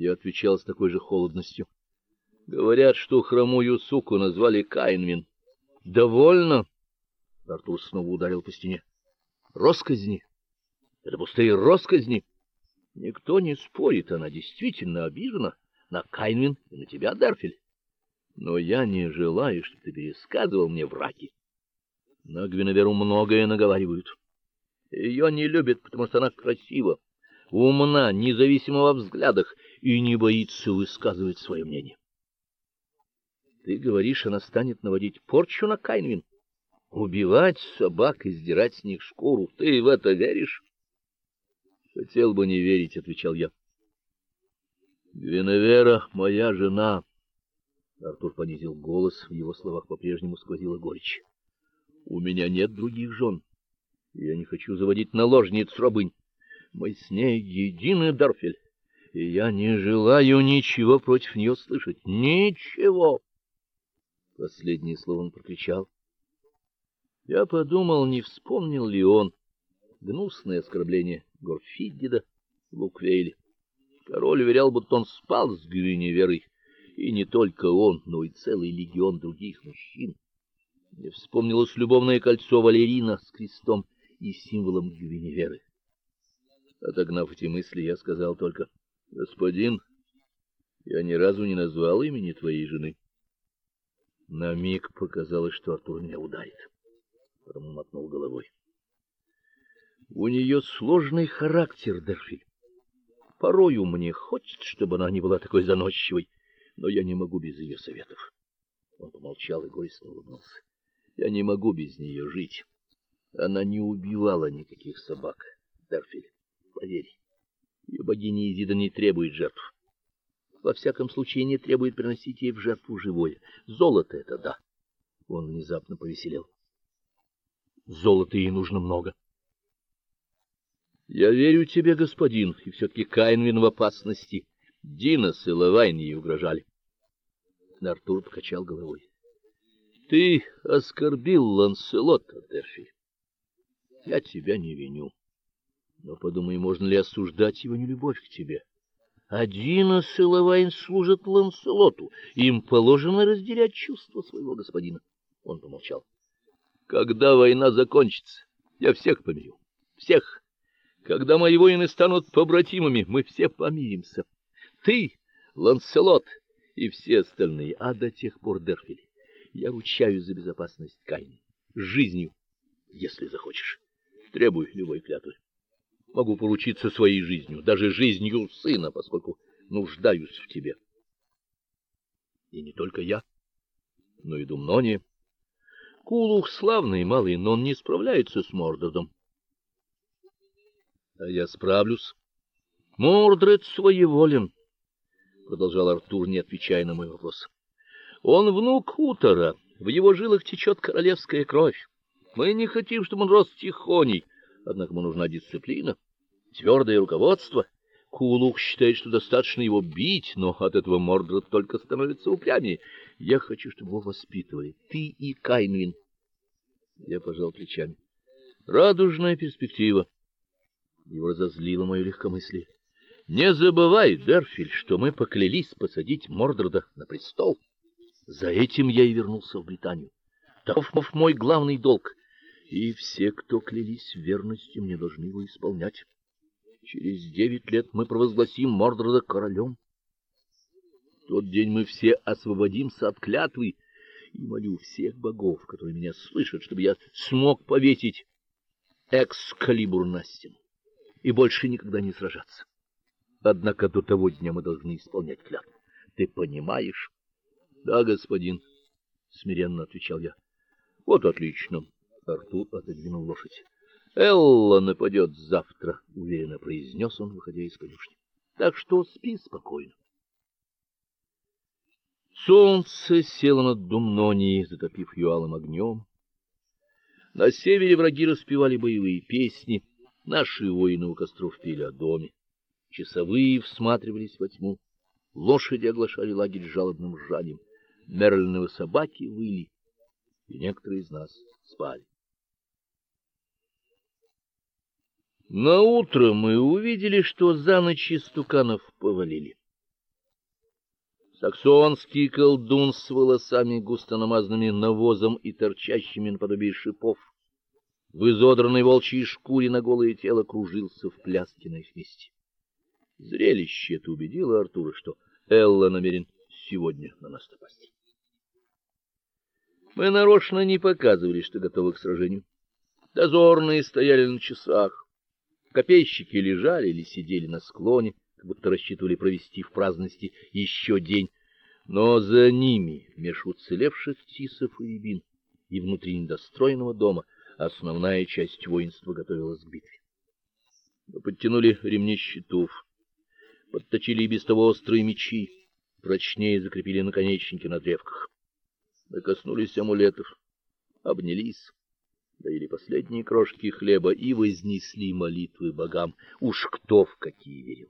Я отвечал с такой же холодностью. Говорят, что хромую суку назвали Каинвин. Довольно. Артур снова ударил по стене. Росказни. Это пустые росказни. Никто не спорит, она действительно обижена на Кайнвин и на тебя, Дерфель. Но я не желаю, чтобы ты пересказывал мне враки. На Гвиневеру многое наговаривают. Ее не любят, потому что она красива, умна, независима во взглядах и не боится высказывать свое мнение. Ты говоришь, она станет наводить порчу на Кайнвин, убивать собак и сдирать с них шкуру. Ты в это веришь? Хотел бы не верить, отвечал я. Гвиневера моя жена. Артур понизил голос, в его словах по-прежнему сквозила горечь. У меня нет других жен. Я не хочу заводить наложниц рабынь. Мы с ней едины, Дарфель, и я не желаю ничего против нее слышать. Ничего. Последнее слово он прокричал. Я подумал, не вспомнил ли он гнусное оскорбление Горфидида в. Король уверял, будто он спал с Гвиневерой, и не только он, но и целый легион других мужчин. Мне вспомнилось любовное кольцо Валерина с крестом и символом Гвиневеры. Отогнав эти мысли, я сказал только: "Господин, я ни разу не назвал имени твоей жены". На миг показалось, что Артур меня ударит. Потом он мотнул головой. У нее сложный характер, Дерфиль. Порою мне хочется, чтобы она не была такой заносчивой, но я не могу без ее советов. Он помолчал и горестно улыбнулся. Я не могу без нее жить. Она не убивала никаких собак, Дерфиль. Поверь. Ее богиня Изида не требует жертв. Во всяком случае, не требует приносить ей в жертву живое. Золото это да. Он внезапно повеселел. Золота ей нужно много. Я верю тебе, господин, и все таки Каинвин в опасности. Динас и Лавайн ей угрожали. Артур покачал головой. Ты оскорбил Ланселота, Дерфи. Я тебя не виню. Но подумай, можно ли осуждать его нелюбовь к тебе? Один и Лавайн служат Ланселоту, им положено разделять чувства своего господина. Он помолчал. Когда война закончится, я всех помирю. Всех когда мои воины станут побратимами, мы все помиримся. Ты, Ланселот и все остальные, а до тех пор Дерфиль, я ручаюсь за безопасность Кайны, жизнью, если захочешь. Требуй любой клятвы. Могу поручиться своей жизнью, даже жизнью сына, поскольку нуждаюсь в тебе. И не только я, но и Думнония. Кулух славный малый, но он не справляется с Мордодом. А я справлюсь. Мордред своеволен, продолжал Артур, не отвечая на мой вопрос. Он внук Утора, в его жилах течет королевская кровь. Мы не хотим, чтобы он рос тихоней, однако ему нужна дисциплина, твердое руководство. Кулух считает, что достаточно его бить, но от этого Мордред только становится упрямее. Я хочу, чтобы его воспитывали ты и Кайнвин. Я пожал плечами. Радужная перспектива. Его разозлило мое легкомыслие. Не забывай, Дерфиль, что мы поклялись посадить Мордреда на престол. За этим я и вернулся в Британию. Таков мой главный долг, и все, кто клялись в верности, мне должны его исполнять. Через девять лет мы провозгласим Мордреда королем. В тот день мы все освободимся от клятвы, и молю всех богов, которые меня слышат, чтобы я смог повесить экскалибур на стену и больше никогда не сражаться. Однако до того дня мы должны исполнять клятву. Ты понимаешь? Да, господин, смиренно отвечал я. Вот отлично. Артур отодвинул лошадь. Элла нападет завтра, уверенно произнес он, выходя из конюшни. Так что спи спокойно. Солнце село над Думнонией, затопив ее алым огнем. На севере враги распевали боевые песни, Наши воины у костров пели о доме, часовые всматривались во тьму, лошади оглашали лагерь жалобным ржанием, мерлиновые собаки выли, и некоторые из нас спали. На утро мы увидели, что за ночь истуканов повалили. Саксонский колдун с волосами густо намазанными навозом и торчащими наподобие шипов, в изодранной волчьей шкуре на голое тело кружился в пляске на их месте. Зрелище это убедило Артура, что Элла намерен сегодня на нас напасть. Мы нарочно не показывали, что готовы к сражению. Дозорные стояли на часах. Копейщики лежали или сидели на склоне, как будто рассчитывали провести в праздности еще день. Но за ними, меж уцелевших тисов и рябин, и внутри недостроенного дома, основная часть воинства готовилась к битве. Подтянули ремни щитов, подточили и без того острые мечи, прочнее закрепили наконечники на древках. Мы коснулись амулетов, обнялись, доели последние крошки хлеба и вознесли молитвы богам, уж кто в какие верил.